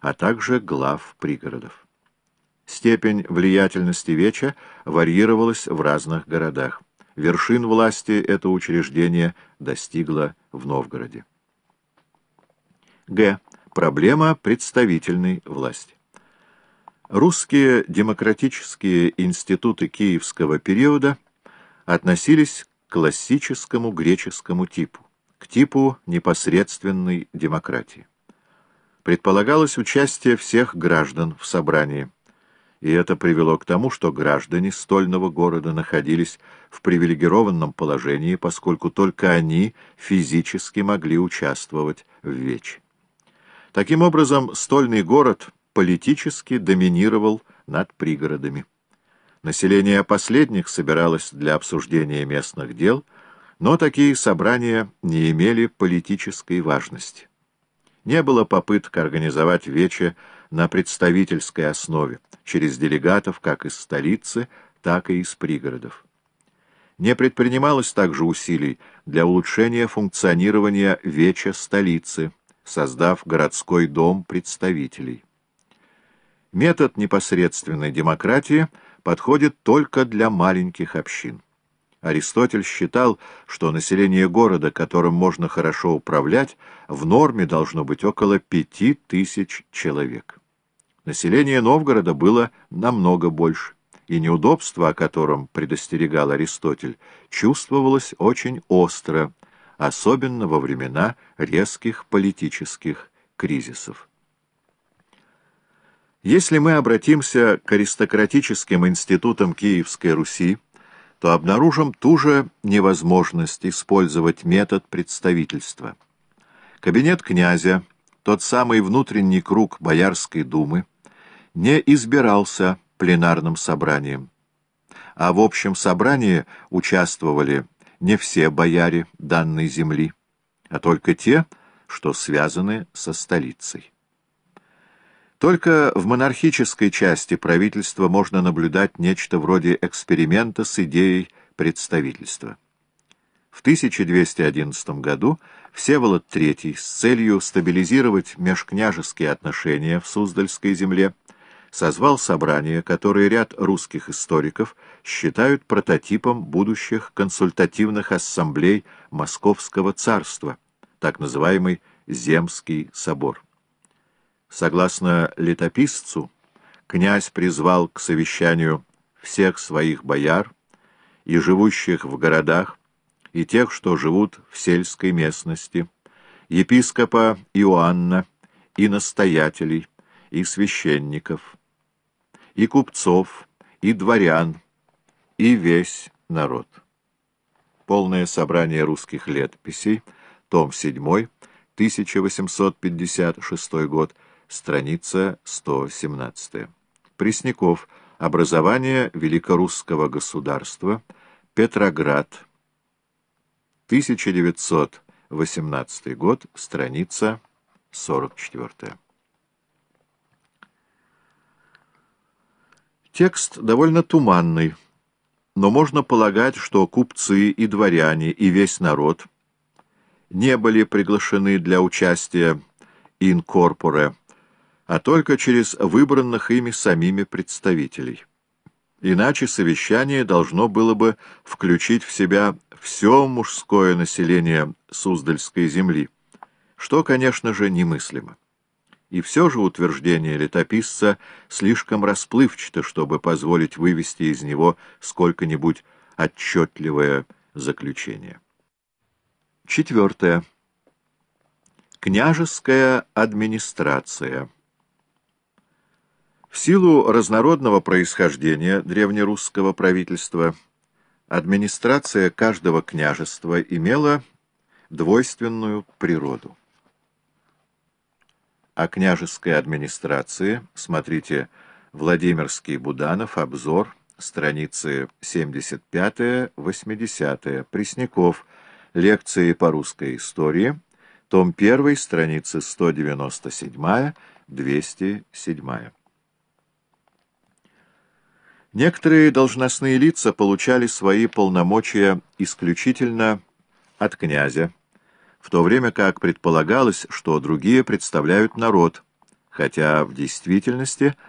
а также глав пригородов. Степень влиятельности Веча варьировалась в разных городах. Вершин власти это учреждение достигло в Новгороде. Г. Проблема представительной власти. Русские демократические институты киевского периода относились к классическому греческому типу, к типу непосредственной демократии. Предполагалось участие всех граждан в собрании, и это привело к тому, что граждане стольного города находились в привилегированном положении, поскольку только они физически могли участвовать в вече. Таким образом, стольный город политически доминировал над пригородами. Население последних собиралось для обсуждения местных дел, но такие собрания не имели политической важности. Не было попыток организовать вече на представительской основе, через делегатов как из столицы, так и из пригородов. Не предпринималось также усилий для улучшения функционирования веча столицы, создав городской дом представителей. Метод непосредственной демократии подходит только для маленьких общин. Аристотель считал, что население города, которым можно хорошо управлять, в норме должно быть около пяти тысяч человек. Население Новгорода было намного больше, и неудобство, о котором предостерегал Аристотель, чувствовалось очень остро, особенно во времена резких политических кризисов. Если мы обратимся к аристократическим институтам Киевской Руси, то обнаружим ту же невозможность использовать метод представительства. Кабинет князя, тот самый внутренний круг Боярской думы, не избирался пленарным собранием, а в общем собрании участвовали не все бояре данной земли, а только те, что связаны со столицей. Только в монархической части правительства можно наблюдать нечто вроде эксперимента с идеей представительства. В 1211 году Всеволод III с целью стабилизировать межкняжеские отношения в Суздальской земле созвал собрание, которое ряд русских историков считают прототипом будущих консультативных ассамблей Московского царства, так называемый Земский собор. Согласно летописцу, князь призвал к совещанию всех своих бояр и живущих в городах, и тех, что живут в сельской местности, епископа Иоанна и настоятелей, и священников, и купцов, и дворян, и весь народ. Полное собрание русских летописей, том 7, 1856 год, страница 117. Пресняков. Образование великорусского государства. Петроград. 1918 год, страница 44. Текст довольно туманный, но можно полагать, что купцы и дворяне и весь народ не были приглашены для участия инкорпоре а только через выбранных ими самими представителей. Иначе совещание должно было бы включить в себя все мужское население Суздальской земли, что, конечно же, немыслимо. И все же утверждение летописца слишком расплывчато, чтобы позволить вывести из него сколько-нибудь отчетливое заключение. Четвертое. Княжеская администрация. В силу разнородного происхождения древнерусского правительства администрация каждого княжества имела двойственную природу. О княжеской администрации смотрите Владимирский Буданов, обзор, страницы 75-80, Пресняков, лекции по русской истории, том 1, страницы 197-207. Некоторые должностные лица получали свои полномочия исключительно от князя, в то время как предполагалось, что другие представляют народ, хотя в действительности